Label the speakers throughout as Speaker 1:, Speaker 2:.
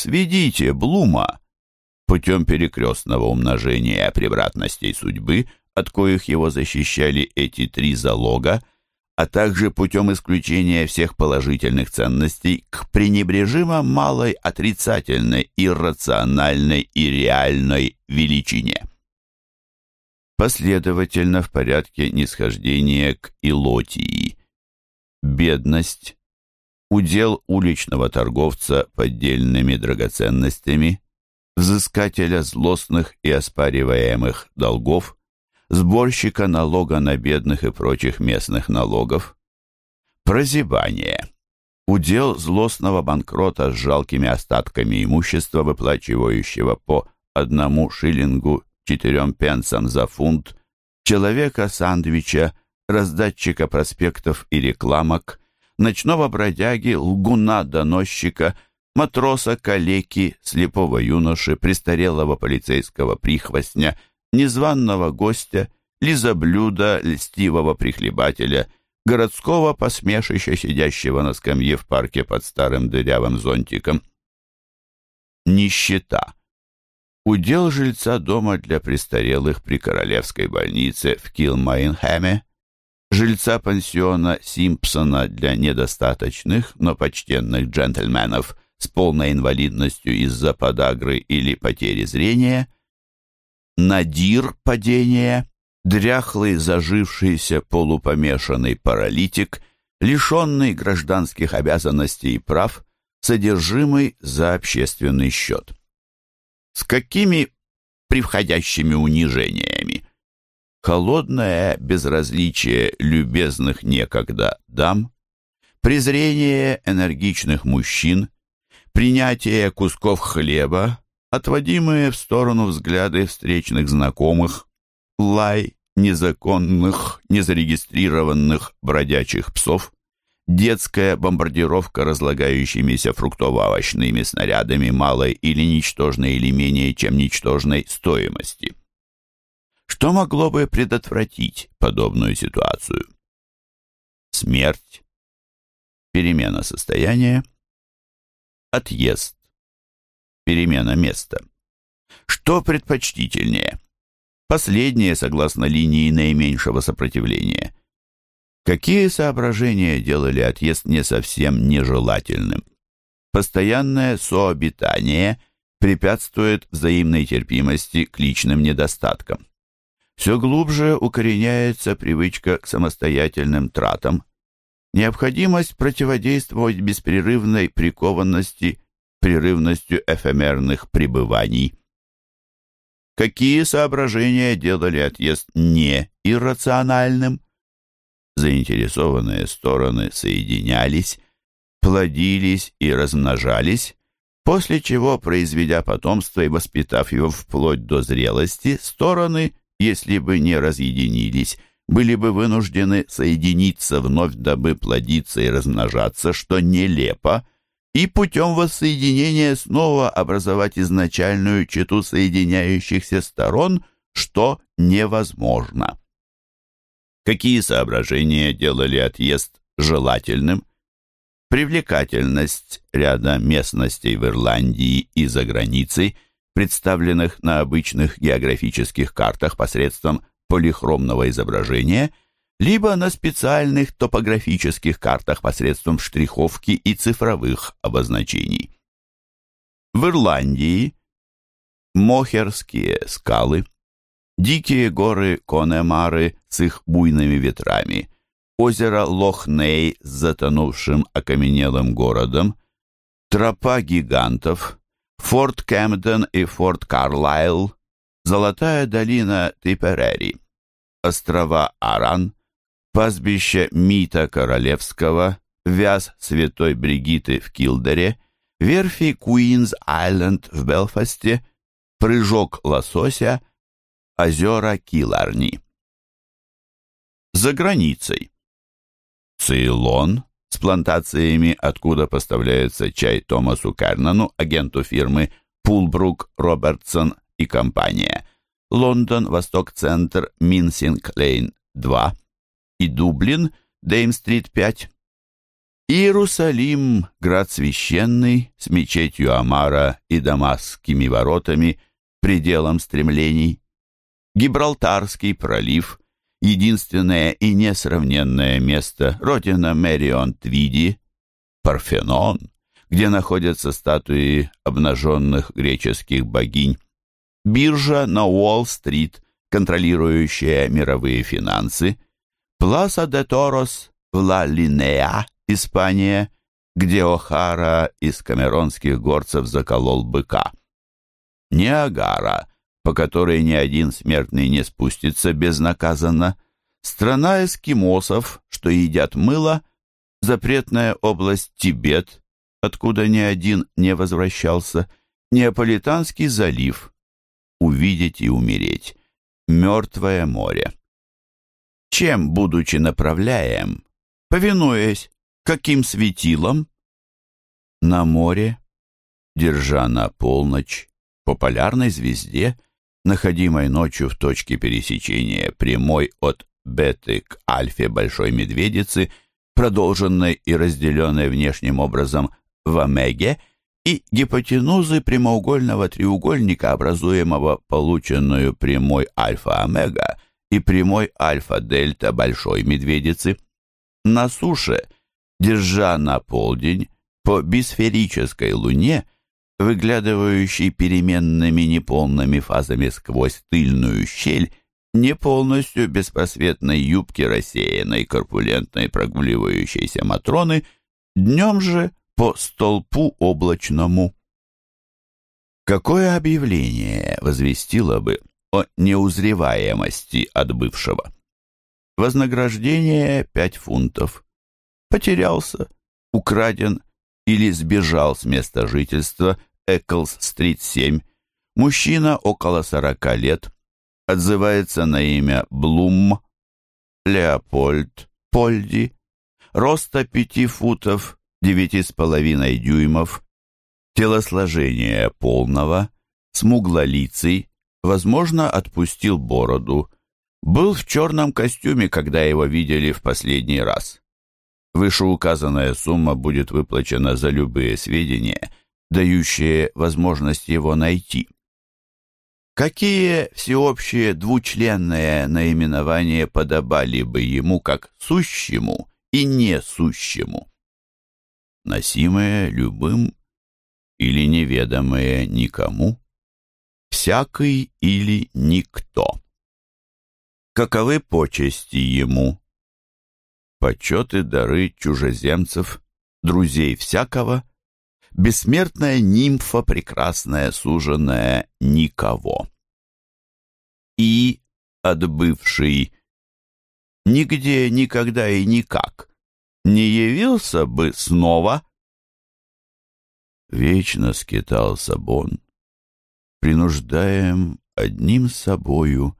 Speaker 1: Сведите Блума путем перекрестного умножения превратностей судьбы, от коих его защищали эти три залога, а также путем исключения всех положительных ценностей к пренебрежимо малой отрицательной, иррациональной и реальной величине. Последовательно в порядке нисхождения к илотии. Бедность, удел уличного торговца поддельными драгоценностями, взыскателя злостных и оспариваемых долгов, сборщика налога на бедных и прочих местных налогов, прозябание, удел злостного банкрота с жалкими остатками имущества, выплачивающего по одному шиллингу четырем пенсам за фунт, человека-сандвича, раздатчика проспектов и рекламок, ночного бродяги, лгуна-доносчика, матроса-калеки, слепого юноши, престарелого полицейского прихвостня, незваного гостя, лизоблюда, льстивого прихлебателя, городского посмешища, сидящего на скамье в парке под старым дырявым зонтиком. Нищета. Удел жильца дома для престарелых при королевской больнице в Килмайнхэме, жильца пансиона Симпсона для недостаточных, но почтенных джентльменов с полной инвалидностью из-за подагры или потери зрения, надир падения, дряхлый зажившийся полупомешанный паралитик, лишенный гражданских обязанностей и прав, содержимый за общественный счет. С какими превходящими унижениями? Холодное безразличие любезных некогда дам, презрение энергичных мужчин, принятие кусков хлеба, отводимые в сторону взгляды встречных знакомых, лай незаконных, незарегистрированных бродячих псов, детская бомбардировка разлагающимися фруктово-овощными снарядами малой или ничтожной или менее чем ничтожной стоимости. Что могло бы предотвратить подобную ситуацию? Смерть, перемена состояния, отъезд, перемена места. Что предпочтительнее? Последнее, согласно линии наименьшего сопротивления. Какие соображения делали отъезд не совсем нежелательным? Постоянное сообитание препятствует взаимной терпимости к личным недостаткам все глубже укореняется привычка к самостоятельным тратам, необходимость противодействовать беспрерывной прикованности прерывностью эфемерных пребываний. Какие соображения делали отъезд не иррациональным? Заинтересованные стороны соединялись, плодились и размножались, после чего, произведя потомство и воспитав его вплоть до зрелости, стороны если бы не разъединились, были бы вынуждены соединиться вновь, дабы плодиться и размножаться, что нелепо, и путем воссоединения снова образовать изначальную чету соединяющихся сторон, что невозможно. Какие соображения делали отъезд желательным? Привлекательность ряда местностей в Ирландии и за границей – представленных на обычных географических картах посредством полихромного изображения, либо на специальных топографических картах посредством штриховки и цифровых обозначений. В Ирландии Мохерские скалы, дикие горы Конемары с их буйными ветрами, озеро Лохней с затонувшим окаменелым городом, тропа гигантов, Форт Кэмден и Форт Карлайл, Золотая долина Типерери, острова Аран, пастбище Мита Королевского, вяз Святой Бригиты в Килдере, верфи Куинс-Айленд в Белфасте, прыжок лосося, озера Киларни. За границей. Цейлон, с плантациями, откуда поставляется чай Томасу Кернану, агенту фирмы Пулбрук, Робертсон и компания. Лондон, Восток-Центр, Минсинг-Лейн 2 и Дублин, Дейм-стрит 5. Иерусалим, град священный, с мечетью Амара и дамасскими воротами, пределом стремлений. Гибралтарский пролив, единственное и несравненное место, родина Мэрион Твиди, Парфенон, где находятся статуи обнаженных греческих богинь, биржа на Уолл-стрит, контролирующая мировые финансы, Пласа де Торос в Ла-Линеа, Испания, где О'Хара из камеронских горцев заколол быка. Ниагара, по которой ни один смертный не спустится безнаказанно, страна эскимосов, что едят мыло, запретная область Тибет, откуда ни один не возвращался, Неаполитанский залив, увидеть и умереть, мертвое море. Чем, будучи направляем, повинуясь Каким светилом? На море, держа на полночь, по полярной звезде, находимой ночью в точке пересечения прямой от беты к альфе Большой Медведицы, продолженной и разделенной внешним образом в омеге, и гипотенузы прямоугольного треугольника, образуемого полученную прямой альфа-омега и прямой альфа-дельта Большой Медведицы. На суше – держа на полдень по бисферической луне, выглядывающей переменными неполными фазами сквозь тыльную щель, не полностью беспросветной юбки рассеянной корпулентной прогуливающейся Матроны, днем же по столпу облачному. Какое объявление возвестило бы о неузреваемости отбывшего? Вознаграждение пять фунтов потерялся, украден или сбежал с места жительства Эклс-стрит 7. Мужчина около 40 лет, отзывается на имя Блум, Леопольд, Польди, роста 5 футов, девяти с половиной дюймов, телосложение полного, смуглолицый, возможно, отпустил бороду, был в черном костюме, когда его видели в последний раз. Вышеуказанная сумма будет выплачена за любые сведения, дающие возможность его найти. Какие всеобщие двучленные наименования подобали бы ему как сущему и несущему? Носимые любым или неведомые никому? Всякий или никто? Каковы почести ему? почеты, дары чужеземцев, друзей всякого, бессмертная нимфа, прекрасная, суженная никого. И отбывший нигде, никогда и никак не явился бы снова, вечно скитался Бон, принуждаем одним собою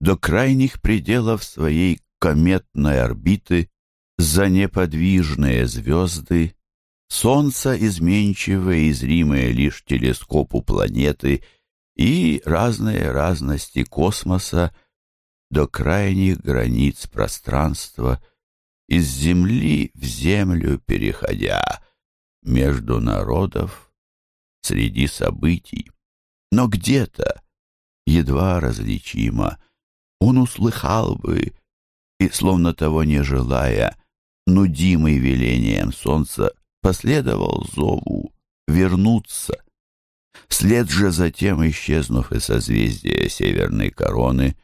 Speaker 1: до крайних пределов своей кометной орбиты за неподвижные звезды, Солнце изменчивое и зримое лишь телескопу планеты и разные разности космоса до крайних границ пространства, из Земли в Землю переходя, между народов, среди событий. Но где-то, едва различимо, он услыхал бы и, словно того не желая, нудимый велением солнца, последовал зову вернуться. Вслед же затем, исчезнув из созвездия северной короны,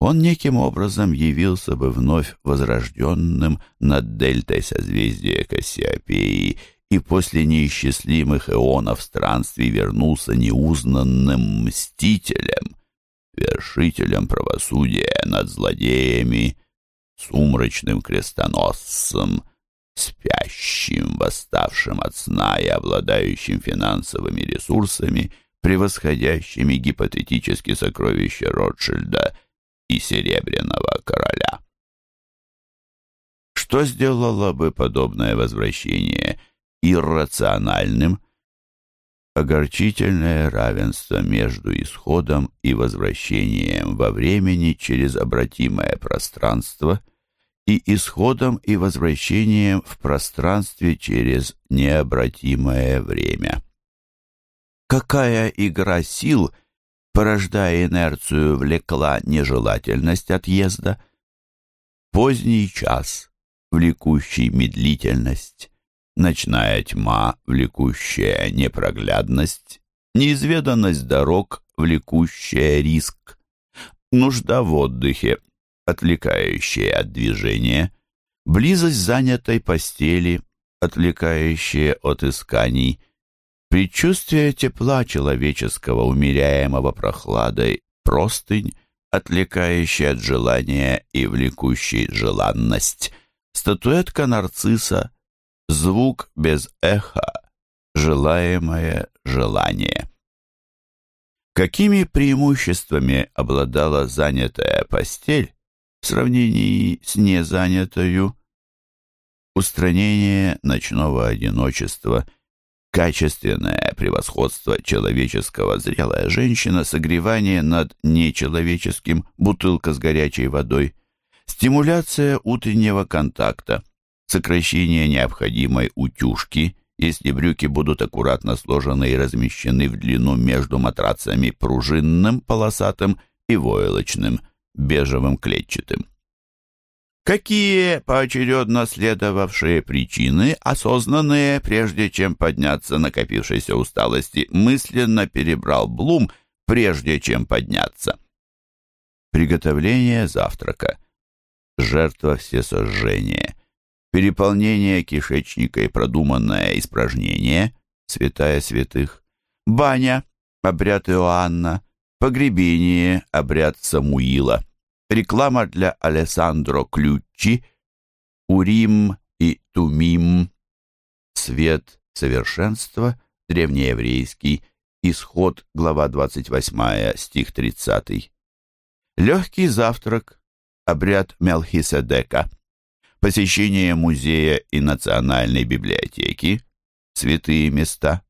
Speaker 1: он неким образом явился бы вновь возрожденным над дельтой созвездия Кассиопеи и после неисчислимых эонов странствий вернулся неузнанным мстителем, вершителем правосудия над злодеями сумрачным крестоносцем, спящим, восставшим от сна и обладающим финансовыми ресурсами, превосходящими гипотетически сокровища Ротшильда и Серебряного Короля. Что сделало бы подобное возвращение иррациональным? Огорчительное равенство между исходом и возвращением во времени через обратимое пространство – и исходом и возвращением в пространстве через необратимое время. Какая игра сил, порождая инерцию, влекла нежелательность отъезда? Поздний час, влекущий медлительность, ночная тьма, влекущая непроглядность, неизведанность дорог, влекущая риск, нужда в отдыхе, отвлекающая от движения, близость занятой постели, отвлекающая от исканий, предчувствие тепла человеческого, умеряемого прохладой, простынь, отвлекающая от желания и влекущей желанность, статуэтка нарцисса, звук без эха, желаемое желание. Какими преимуществами обладала занятая постель в сравнении с незанятою? Устранение ночного одиночества, качественное превосходство человеческого. Зрелая женщина, согревание над нечеловеческим, бутылка с горячей водой, стимуляция утреннего контакта, сокращение необходимой утюжки – если брюки будут аккуратно сложены и размещены в длину между матрацами пружинным, полосатым и войлочным, бежевым клетчатым. Какие поочередно следовавшие причины, осознанные, прежде чем подняться накопившейся усталости, мысленно перебрал Блум, прежде чем подняться? Приготовление завтрака. Жертва всесожжения переполнение кишечника и продуманное испражнение, святая святых, баня, обряд Иоанна, погребение, обряд Самуила, реклама для Алессандро Ключи, Урим и Тумим, свет совершенства, древнееврейский, исход, глава 28, стих 30. Легкий завтрак, обряд Мелхиседека – посещение музея и национальной библиотеки, святые места,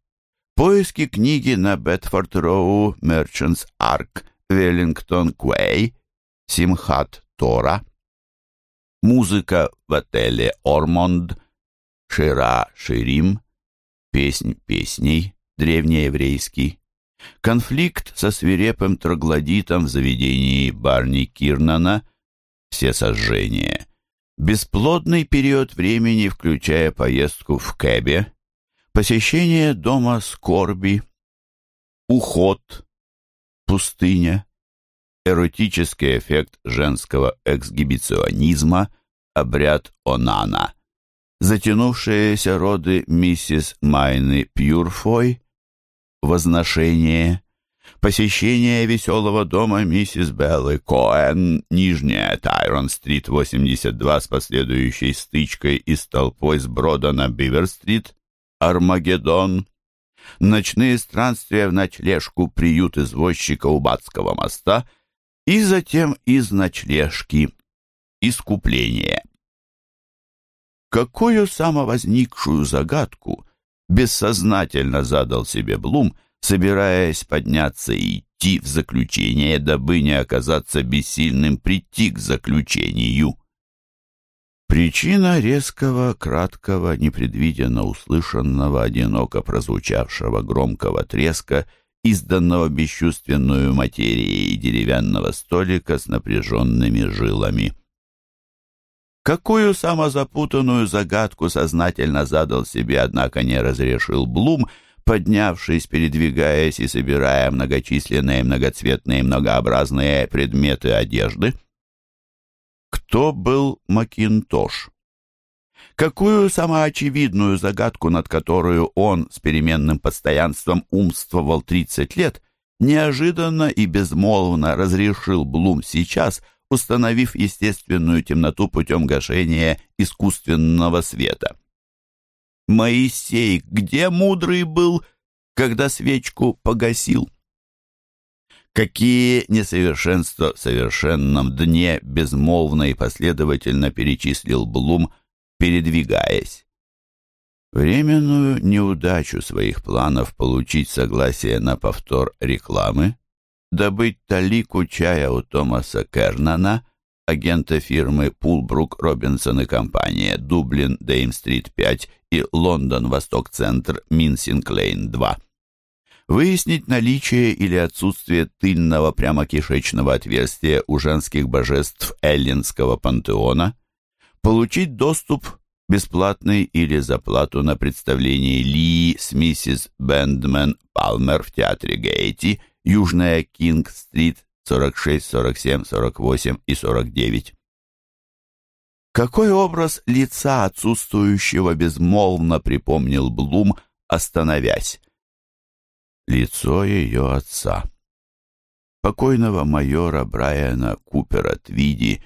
Speaker 1: поиски книги на Бетфорд-Роу, Мерчантс Арк, Веллингтон Куэй, Симхат Тора, музыка в отеле Ормонд, Шира Ширим, песнь песней, древнееврейский, конфликт со свирепым троглодитом в заведении Барни Кирнана, все сожжения, Бесплодный период времени, включая поездку в Кэбе, посещение дома скорби, уход, пустыня, эротический эффект женского эксгибиционизма, обряд Онана, затянувшиеся роды миссис Майны Пьюрфой, возношение, посещение веселого дома миссис Беллы Коэн, Нижняя Тайрон-стрит, 82, с последующей стычкой и с толпой с брода на Бивер-стрит, Армагеддон, ночные странствия в ночлежку приют извозчика у Батского моста и затем из ночлежки искупление. Какую самовозникшую загадку бессознательно задал себе Блум – собираясь подняться и идти в заключение, дабы не оказаться бессильным прийти к заключению. Причина резкого, краткого, непредвиденно услышанного, одиноко прозвучавшего громкого треска, изданного бесчувственную материей деревянного столика с напряженными жилами. Какую самозапутанную загадку сознательно задал себе, однако не разрешил Блум — поднявшись, передвигаясь и собирая многочисленные, многоцветные, многообразные предметы одежды. Кто был Макинтош? Какую самоочевидную загадку, над которую он с переменным постоянством умствовал 30 лет, неожиданно и безмолвно разрешил Блум сейчас, установив естественную темноту путем гашения искусственного света. Моисей, где мудрый был, когда свечку погасил? Какие несовершенства в совершенном дне безмолвно и последовательно перечислил Блум, передвигаясь. Временную неудачу своих планов получить согласие на повтор рекламы, добыть толику чая у Томаса Кернана, агента фирмы Пулбрук, Робинсон и компания, Дублин, Дейм-стрит 5 и Лондон, Восток-центр, Минсинг-Лейн 2. Выяснить наличие или отсутствие тыльного прямокишечного отверстия у женских божеств Эллинского пантеона. Получить доступ бесплатный или за плату на представление Лии с миссис Бендмен Палмер в театре Гейти, Южная Кинг-стрит, 46, 47, 48 и 49. Какой образ лица отсутствующего безмолвно припомнил Блум, остановясь? Лицо ее отца. Покойного майора Брайана Купера Твиди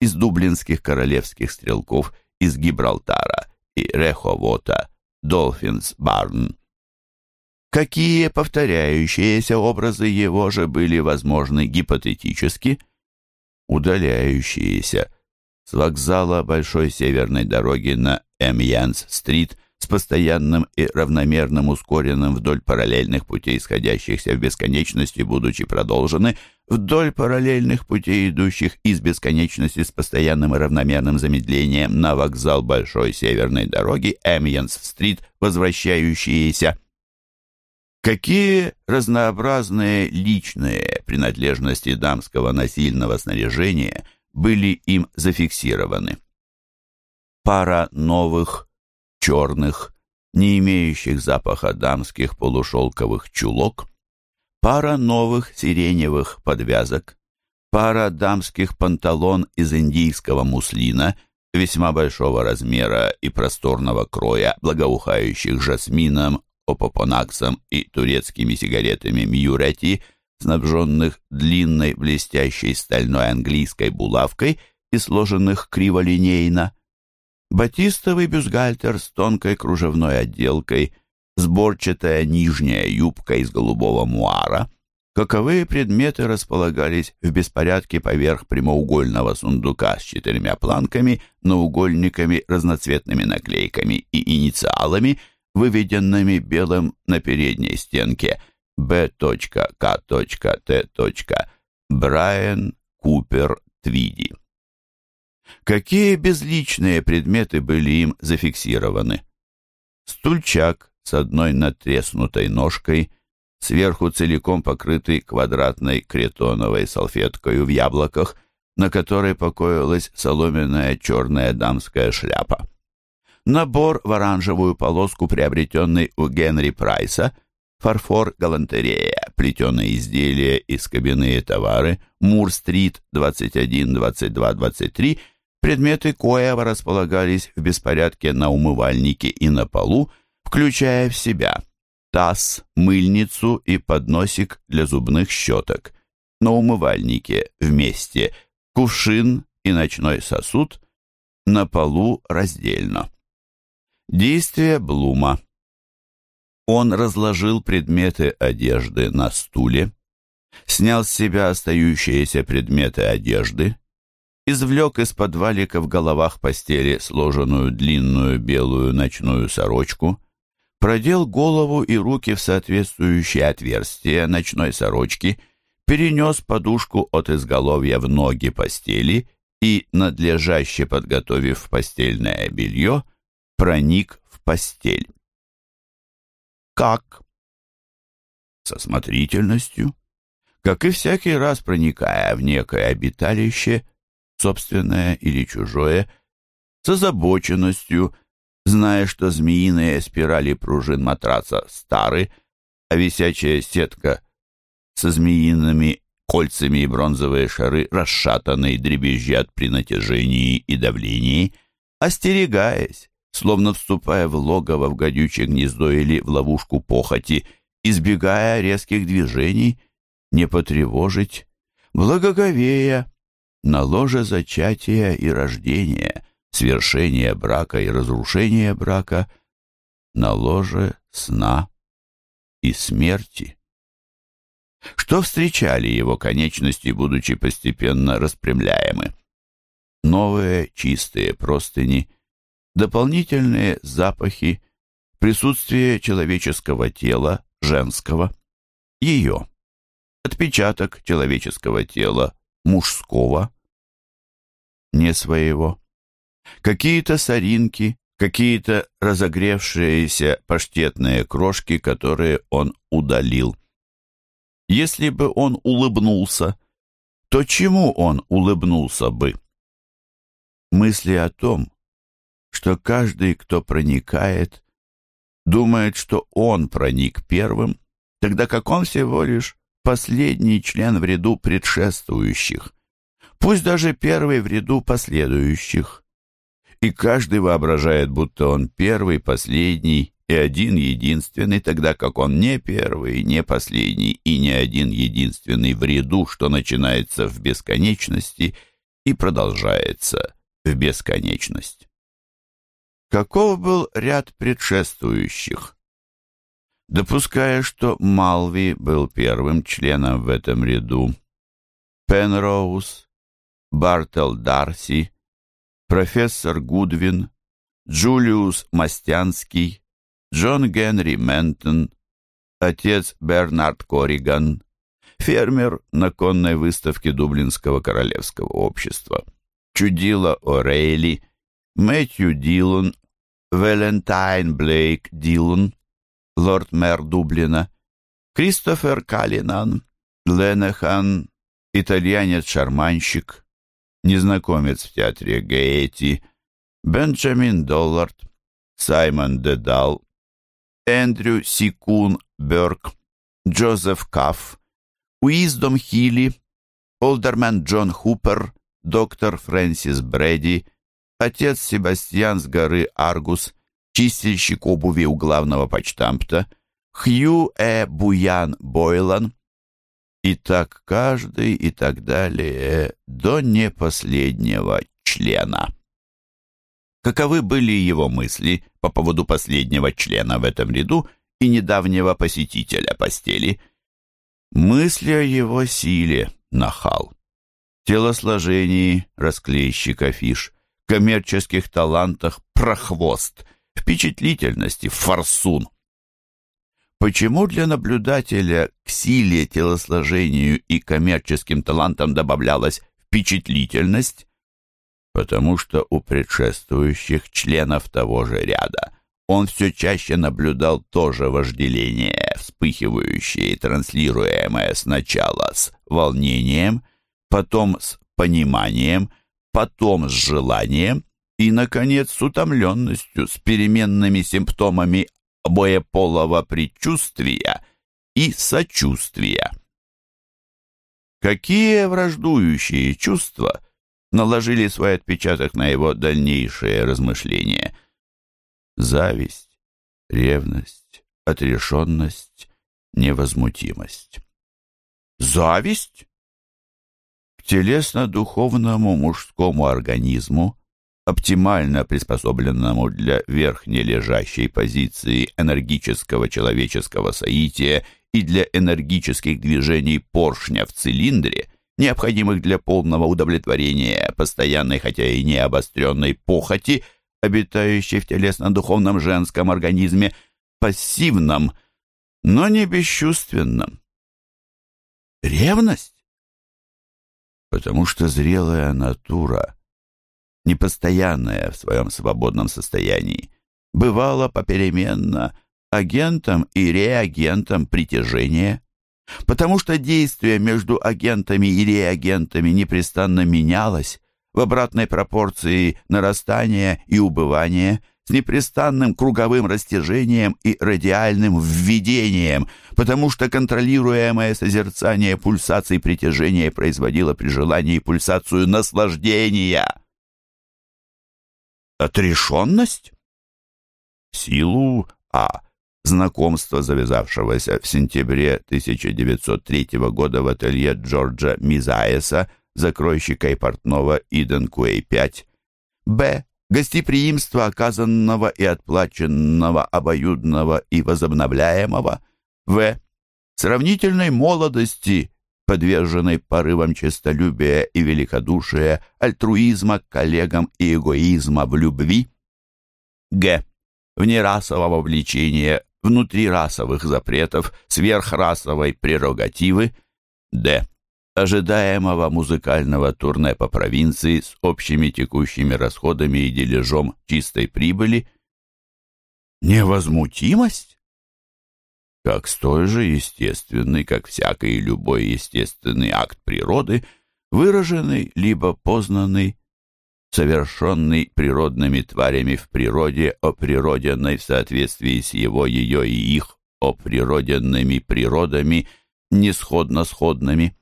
Speaker 1: из дублинских королевских стрелков из Гибралтара и Реховота, Долфинс Барн. Какие повторяющиеся образы его же были возможны гипотетически? Удаляющиеся с вокзала Большой Северной дороги на Эмьянс-стрит с постоянным и равномерным ускоренным вдоль параллельных путей, сходящихся в бесконечности, будучи продолжены, вдоль параллельных путей, идущих из бесконечности с постоянным и равномерным замедлением на вокзал Большой Северной дороги Эмьянс-стрит, возвращающиеся Какие разнообразные личные принадлежности дамского насильного снаряжения были им зафиксированы? Пара новых, черных, не имеющих запаха дамских полушелковых чулок, пара новых сиреневых подвязок, пара дамских панталон из индийского муслина весьма большого размера и просторного кроя, благоухающих жасмином, опопонаксом и турецкими сигаретами Мьюрети, снабженных длинной блестящей стальной английской булавкой и сложенных криволинейно, батистовый бюстгальтер с тонкой кружевной отделкой, сборчатая нижняя юбка из голубого муара, каковые предметы располагались в беспорядке поверх прямоугольного сундука с четырьмя планками, наугольниками, разноцветными наклейками и инициалами, выведенными белым на передней стенке. B.K.T. Брайан Купер Твиди. Какие безличные предметы были им зафиксированы? Стульчак с одной натреснутой ножкой, сверху целиком покрытый квадратной кретоновой салфеткой в яблоках, на которой покоилась соломенная черная дамская шляпа набор в оранжевую полоску, приобретенный у Генри Прайса, фарфор галантерея, плетеные изделия и скобяные товары, Мур-стрит, 21, 22, 23, предметы коего располагались в беспорядке на умывальнике и на полу, включая в себя таз, мыльницу и подносик для зубных щеток. На умывальнике вместе кувшин и ночной сосуд, на полу раздельно. Действие Блума. Он разложил предметы одежды на стуле, снял с себя остающиеся предметы одежды, извлек из-под валика в головах постели сложенную длинную белую ночную сорочку, продел голову и руки в соответствующее отверстие ночной сорочки, перенес подушку от изголовья в ноги постели и, надлежаще подготовив постельное белье, проник в постель. Как? Со смотрительностью, как и всякий раз проникая в некое обиталище, собственное или чужое, с озабоченностью, зная, что змеиные спирали пружин матраца стары, а висячая сетка со змеиными кольцами и бронзовые шары расшатаны и дребезжат при натяжении и давлении, остерегаясь, словно вступая в логово, в гадючее гнездо или в ловушку похоти, избегая резких движений, не потревожить, благоговея на ложе зачатия и рождения, свершения брака и разрушения брака, на ложе сна и смерти. Что встречали его конечности, будучи постепенно распрямляемы? Новые чистые простыни — дополнительные запахи, присутствие человеческого тела, женского, ее, отпечаток человеческого тела, мужского, не своего. Какие-то соринки, какие-то разогревшиеся паштетные крошки, которые он удалил. Если бы он улыбнулся, то чему он улыбнулся бы? Мысли о том, что каждый, кто проникает, думает, что он проник первым, тогда как он всего лишь последний член в ряду предшествующих, пусть даже первый в ряду последующих. И каждый воображает, будто он первый, последний и один единственный, тогда как он не первый, не последний и не один единственный в ряду, что начинается в бесконечности и продолжается в бесконечность. Каков был ряд предшествующих? Допуская, что Малви был первым членом в этом ряду, Пенроуз, Бартел Дарси, профессор Гудвин, Джулиус Мастянский, Джон Генри Ментон, отец Бернард Кориган, фермер на конной выставке Дублинского королевского общества, Чудила О'Рейли, Мэтью Дилан, Валентайн Блейк Дилан, лорд-мэр Дублина, Кристофер Калинан, Ленехан, итальянец-шарманщик, незнакомец в театре Гейти, Бенджамин Доллард, Саймон Дедал, Эндрю Сикун Бёрк, Джозеф Кафф, Уиздом Хилли, Олдермен Джон Хупер, доктор Фрэнсис Брэди, отец Себастьян с горы Аргус, чистильщик обуви у главного почтампта, Хью Э. Буян Бойлан, и так каждый и так далее до непоследнего члена. Каковы были его мысли по поводу последнего члена в этом ряду и недавнего посетителя постели? Мысли о его силе, нахал, телосложении, расклейщик афиш, коммерческих талантах, прохвост, впечатлительности, форсун. Почему для наблюдателя к силе, телосложению и коммерческим талантам добавлялась впечатлительность? Потому что у предшествующих членов того же ряда он все чаще наблюдал то же вожделение, вспыхивающее и транслируемое сначала с волнением, потом с пониманием, потом с желанием и, наконец, с утомленностью, с переменными симптомами обоеполого предчувствия и сочувствия. Какие враждующие чувства наложили свой отпечаток на его дальнейшие размышления? Зависть, ревность, отрешенность, невозмутимость. Зависть? К телесно-духовному мужскому организму оптимально приспособленному для верхнележащей позиции энергического человеческого соития и для энергических движений поршня в цилиндре, необходимых для полного удовлетворения постоянной, хотя и не обостренной похоти, обитающей в телесно-духовном женском организме, пассивном, но не бесчувственном. Ревность? Потому что зрелая натура — непостоянная в своем свободном состоянии, бывала попеременно агентом и реагентом притяжения, потому что действие между агентами и реагентами непрестанно менялось в обратной пропорции нарастания и убывания с непрестанным круговым растяжением и радиальным введением, потому что контролируемое созерцание пульсаций притяжения производило при желании пульсацию наслаждения отрешенность? Силу А. Знакомство, завязавшегося в сентябре 1903 года в ателье Джорджа Мизаеса, закройщика и портного Иден Куэй 5. Б. Гостеприимство, оказанного и отплаченного, обоюдного и возобновляемого. В. Сравнительной молодости, подверженной порывам честолюбия и великодушия, альтруизма к коллегам и эгоизма в любви. Г. Внерасового влечения, внутрирасовых запретов, сверхрасовой прерогативы. Д. ожидаемого музыкального турне по провинции с общими текущими расходами и дележом чистой прибыли? Невозмутимость? Как столь же естественный, как всякий любой естественный акт природы, выраженный либо познанный, совершенный природными тварями в природе, оприроденной в соответствии с его, ее и их оприроденными природами, несходно-сходными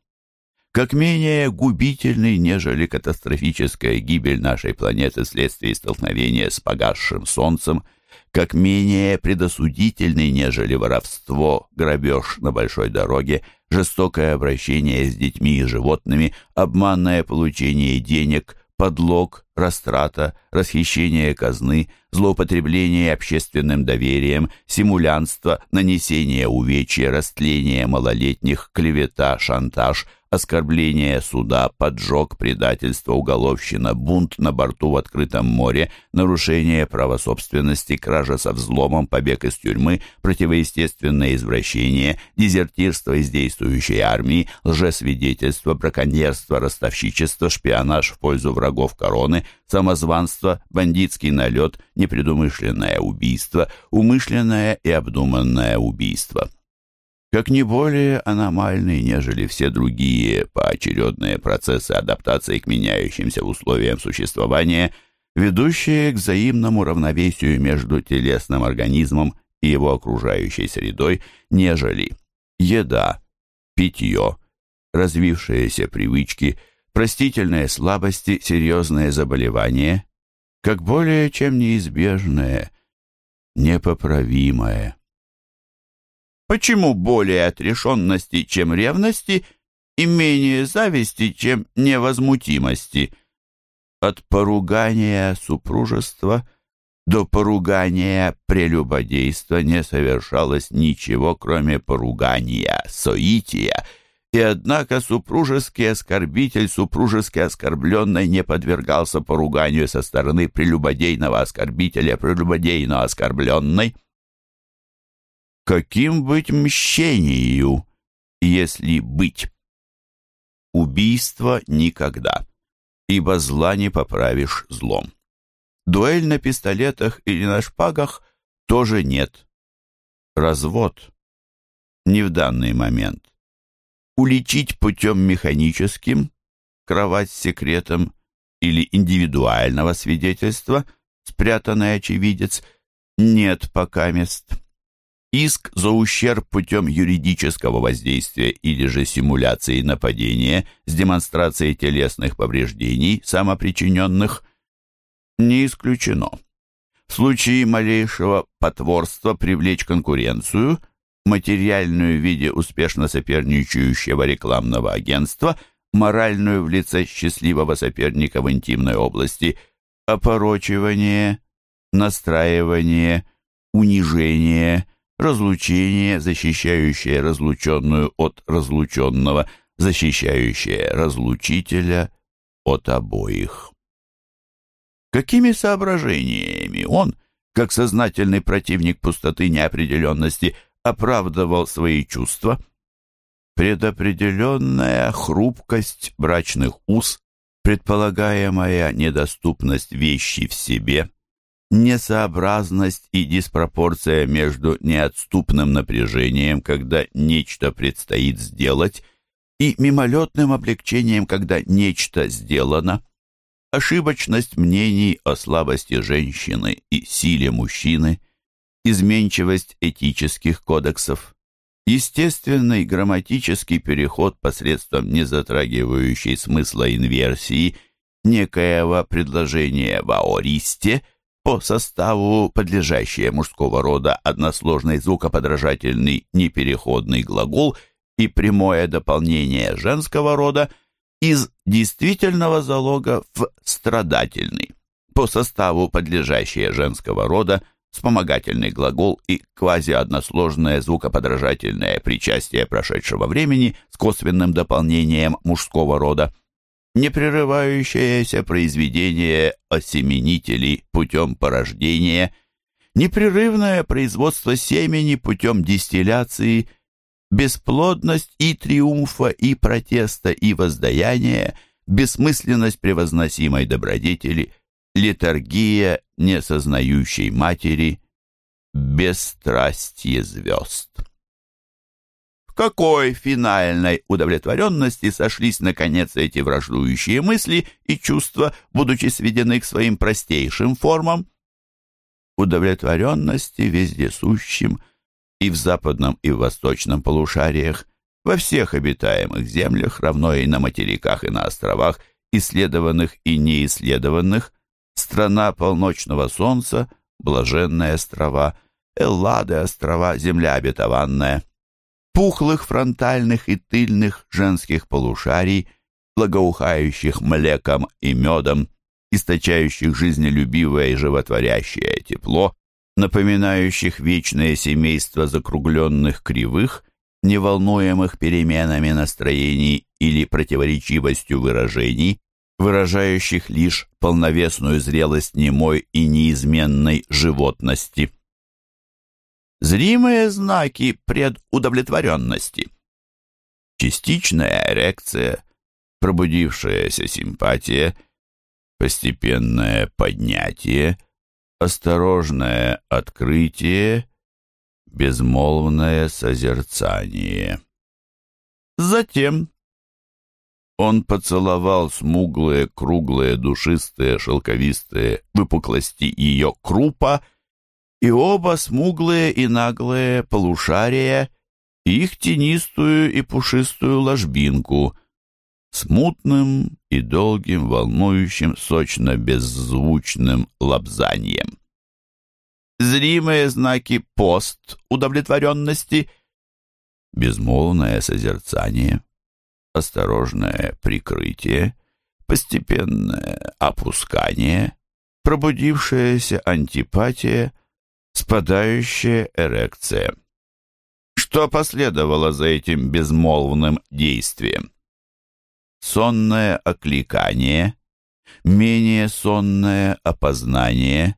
Speaker 1: как менее губительный, нежели катастрофическая гибель нашей планеты вследствие столкновения с погасшим солнцем, как менее предосудительный, нежели воровство, грабеж на большой дороге, жестокое обращение с детьми и животными, обманное получение денег, подлог, растрата, расхищение казны, злоупотребление общественным доверием, симулянство, нанесение увечья, растление малолетних, клевета, шантаж – оскорбление суда, поджог, предательство, уголовщина, бунт на борту в открытом море, нарушение права собственности, кража со взломом, побег из тюрьмы, противоестественное извращение, дезертирство из действующей армии, лжесвидетельство, браконьерство, ростовщичество, шпионаж в пользу врагов короны, самозванство, бандитский налет, непредумышленное убийство, умышленное и обдуманное убийство как не более аномальный, нежели все другие поочередные процессы адаптации к меняющимся условиям существования, ведущие к взаимному равновесию между телесным организмом и его окружающей средой, нежели еда, питье, развившиеся привычки, простительные слабости, серьезные заболевания, как более чем неизбежное, непоправимое. Почему более отрешенности, чем ревности, и менее зависти, чем невозмутимости? От поругания супружества до поругания прелюбодейства не совершалось ничего, кроме поругания, соития, и однако супружеский оскорбитель, супружески оскорбленный, не подвергался поруганию со стороны прелюбодейного оскорбителя, прелюбодейно оскорбленной. Каким быть мщению, если быть? Убийство никогда, ибо зла не поправишь злом. Дуэль на пистолетах или на шпагах тоже нет. Развод не в данный момент. Уличить путем механическим, кровать с секретом или индивидуального свидетельства, спрятанный очевидец, нет пока мест. Иск за ущерб путем юридического воздействия или же симуляции нападения с демонстрацией телесных повреждений, самопричиненных, не исключено. В случае малейшего потворства привлечь конкуренцию, материальную в виде успешно соперничающего рекламного агентства, моральную в лице счастливого соперника в интимной области, опорочивание, настраивание, унижение – разлучение, защищающее разлученную от разлученного, защищающее разлучителя от обоих. Какими соображениями он, как сознательный противник пустоты неопределенности, оправдывал свои чувства? Предопределенная хрупкость брачных уз, предполагаемая недоступность вещи в себе – несообразность и диспропорция между неотступным напряжением, когда нечто предстоит сделать, и мимолетным облегчением, когда нечто сделано, ошибочность мнений о слабости женщины и силе мужчины, изменчивость этических кодексов, естественный грамматический переход посредством незатрагивающей смысла инверсии некоего предложения в аористе – по составу подлежащее мужского рода односложный звукоподражательный непереходный глагол и прямое дополнение женского рода из действительного залога в страдательный, по составу подлежащее женского рода вспомогательный глагол и квазиодносложное звукоподражательное причастие прошедшего времени с косвенным дополнением мужского рода непрерывающееся произведение осеменителей путем порождения, непрерывное производство семени путем дистилляции бесплодность и триумфа, и протеста, и воздаяния, бессмысленность превозносимой добродетели, литургия несознающей матери, бесстрастие звезд. Какой финальной удовлетворенности сошлись, наконец, эти враждующие мысли и чувства, будучи сведены к своим простейшим формам? Удовлетворенности вездесущим и в западном, и в восточном полушариях, во всех обитаемых землях, равно и на материках и на островах, исследованных и неисследованных, страна полночного солнца, блаженные острова, Эллады острова, земля обетованная, пухлых фронтальных и тыльных женских полушарий, благоухающих млеком и медом, источающих жизнелюбивое и животворящее тепло, напоминающих вечное семейство закругленных кривых, неволнуемых переменами настроений или противоречивостью выражений, выражающих лишь полновесную зрелость немой и неизменной животности. Зримые знаки предудовлетворенности. Частичная эрекция, пробудившаяся симпатия, постепенное поднятие, осторожное открытие, безмолвное созерцание. Затем он поцеловал смуглые, круглые, душистые, шелковистые выпуклости ее крупа и оба смуглые и наглые полушария, их тенистую и пушистую ложбинку, смутным и долгим, волнующим, сочно-беззвучным лапзанием. Зримые знаки пост удовлетворенности, безмолвное созерцание — осторожное прикрытие, постепенное опускание, пробудившаяся антипатия, спадающая эрекция. Что последовало за этим безмолвным действием? Сонное окликание, менее сонное опознание,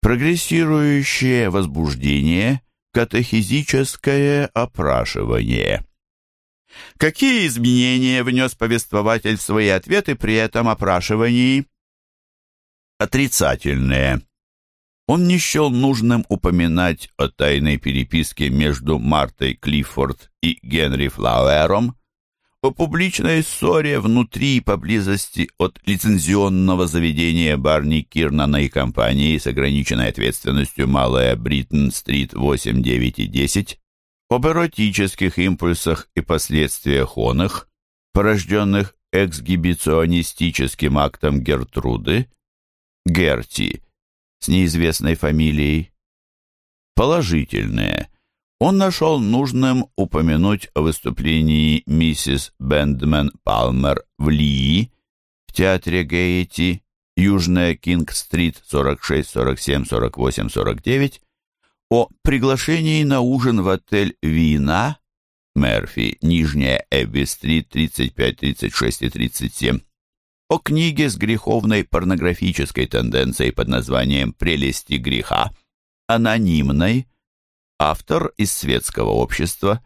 Speaker 1: прогрессирующее возбуждение, катехизическое опрашивание. Какие изменения внес повествователь в свои ответы при этом опрашивании? Отрицательные. Он не счел нужным упоминать о тайной переписке между Мартой Клиффорд и Генри Флауэром, о публичной ссоре внутри и поблизости от лицензионного заведения Барни Кирнана и компании с ограниченной ответственностью Малая Бриттон-стрит 8, 9 и 10, об эротических импульсах и последствиях он их, порожденных эксгибиционистическим актом Гертруды, Герти, с неизвестной фамилией. Положительные. Он нашел нужным упомянуть о выступлении миссис Бендмен Палмер в Лии в театре Гейти, Южная Кинг-стрит, 46, 47, 48, 49, о приглашении на ужин в отель «Вина» Мерфи, Нижняя Эбби-стрит, 35, 36 и 37, о книге с греховной порнографической тенденцией под названием «Прелести греха», анонимной, автор из светского общества,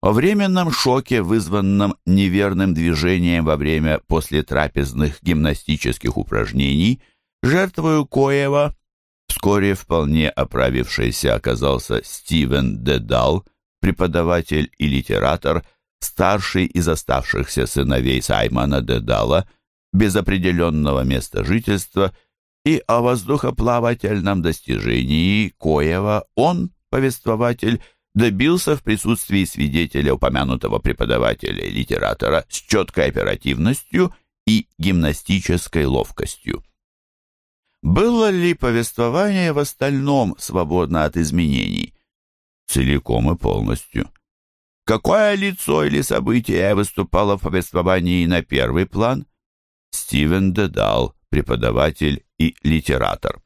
Speaker 1: о временном шоке, вызванном неверным движением во время послетрапезных гимнастических упражнений, жертвою коева Вскоре вполне оправившийся оказался Стивен Дедал, преподаватель и литератор, старший из оставшихся сыновей Саймона Дедала, без определенного места жительства, и о воздухоплавательном достижении Коева он, повествователь, добился в присутствии свидетеля упомянутого преподавателя и литератора с четкой оперативностью и гимнастической ловкостью. Было ли повествование в остальном свободно от изменений? Целиком и полностью. Какое лицо или событие выступало в повествовании на первый план? Стивен Дедал, преподаватель и литератор.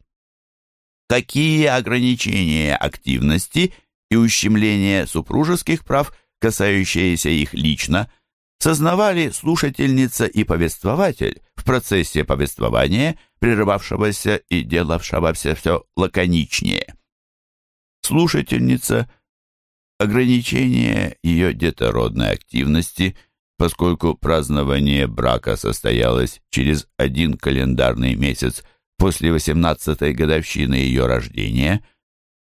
Speaker 1: Какие ограничения активности и ущемления супружеских прав, касающиеся их лично, сознавали слушательница и повествователь в процессе повествования, прерывавшегося и делавшегося все лаконичнее. Слушательница ограничение ее детородной активности, поскольку празднование брака состоялось через один календарный месяц после 18-й годовщины ее рождения,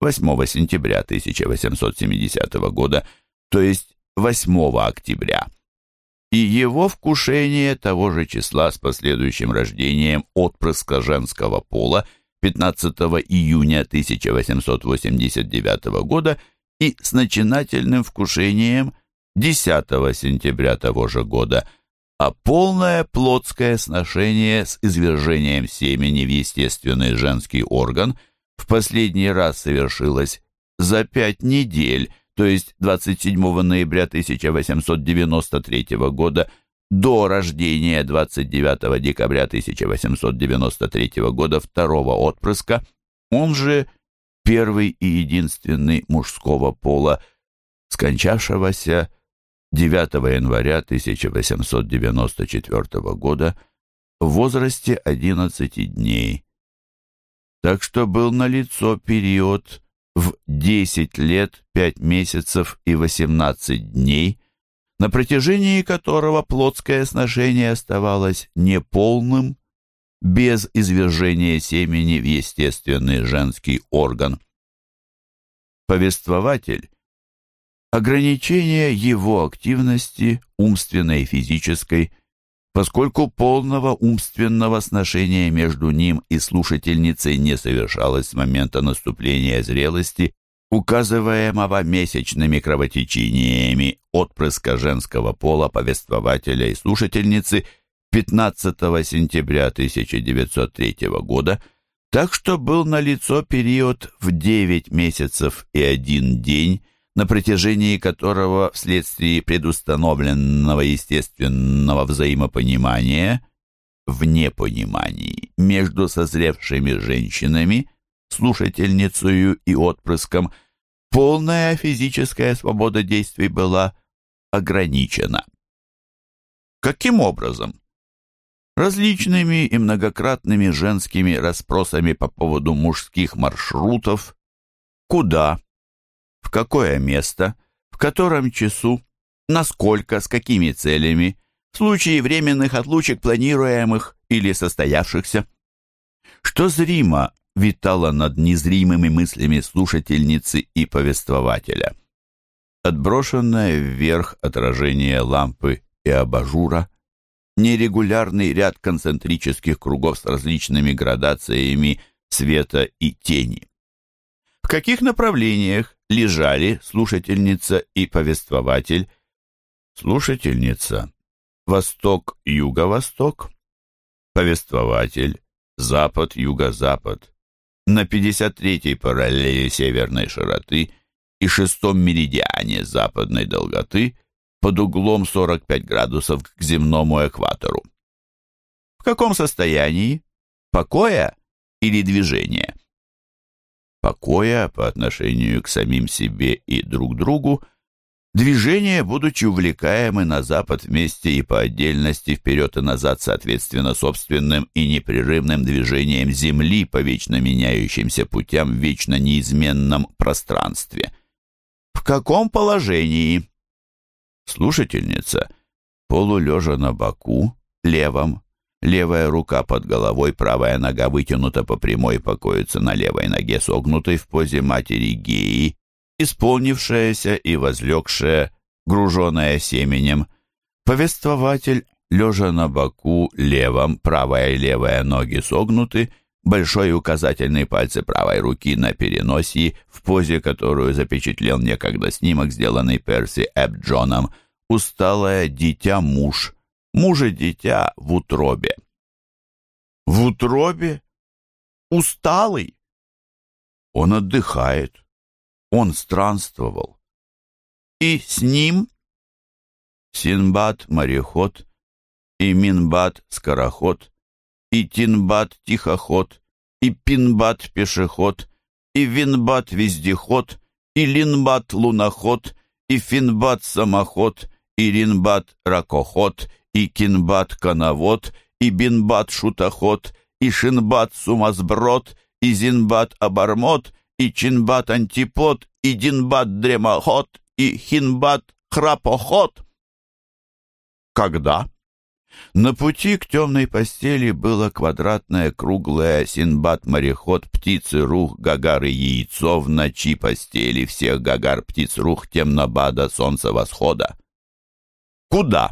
Speaker 1: 8 сентября 1870 года, то есть 8 октября, и его вкушение того же числа с последующим рождением отпрыска женского пола 15 июня 1889 года и с начинательным вкушением 10 сентября того же года, а полное плотское сношение с извержением семени в естественный женский орган в последний раз совершилось за пять недель, то есть 27 ноября 1893 года, до рождения 29 декабря 1893 года второго отпрыска, он же первый и единственный мужского пола, скончавшегося 9 января 1894 года в возрасте 11 дней. Так что был налицо период в 10 лет, 5 месяцев и 18 дней, на протяжении которого плотское сношение оставалось неполным, без извержения семени в естественный женский орган. Повествователь ограничение его активности, умственной и физической, поскольку полного умственного сношения между ним и слушательницей не совершалось с момента наступления зрелости, указываемого месячными кровотечениями отпрыска женского пола повествователя и слушательницы 15 сентября 1903 года, так что был налицо период в 9 месяцев и один день, на протяжении которого вследствие предустановленного естественного взаимопонимания в непонимании между созревшими женщинами, слушательницей и отпрыском, полная физическая свобода действий была ограничена. Каким образом? Различными и многократными женскими расспросами по поводу мужских маршрутов, куда, какое место, в котором часу, насколько, с какими целями, в случае временных отлучек планируемых или состоявшихся. Что зримо витало над незримыми мыслями слушательницы и повествователя. Отброшенное вверх отражение лампы и абажура, нерегулярный ряд концентрических кругов с различными градациями света и тени. В каких направлениях лежали слушательница и повествователь. Слушательница – восток-юго-восток, повествователь – запад-юго-запад, на 53-й параллели северной широты и шестом меридиане западной долготы под углом 45 градусов к земному экватору. В каком состоянии? Покоя или движения? Покоя по отношению к самим себе и друг другу, движение, будучи увлекаемы на запад вместе и по отдельности вперед и назад, соответственно, собственным и непрерывным движением Земли по вечно меняющимся путям в вечно неизменном пространстве. В каком положении? Слушательница, полулежа на боку, левом, Левая рука под головой, правая нога вытянута по прямой, покоится на левой ноге, согнутой в позе матери Геи, исполнившаяся и возлегшая, груженная семенем. Повествователь, лежа на боку левом, правая и левая ноги согнуты, большой и указательный пальцы правой руки на переносе, в позе, которую запечатлел некогда снимок, сделанный Перси Эбджоном, усталое дитя-муж, мужа-дитя в утробе. В утробе? Усталый? Он отдыхает. Он странствовал. И с ним Синбад мореход, и Минбад скороход, и Тинбад тихоход, и Пинбад пешеход, и Винбад вездеход, и Линбад луноход, и Финбад самоход, и Ринбад ракоход, и Кинбат коновод, и Бинбат шутоход, и Шинбат сумасброд, и Зинбат обормот, и Чинбат антипод, и Динбат дремоход, и Хинбат-Храпоход. Когда? На пути к темной постели было квадратное круглое Синбад-мореход птицы рух Гагары яйцо в ночи постели всех Гагар птиц рух темнобада солнца восхода. Куда?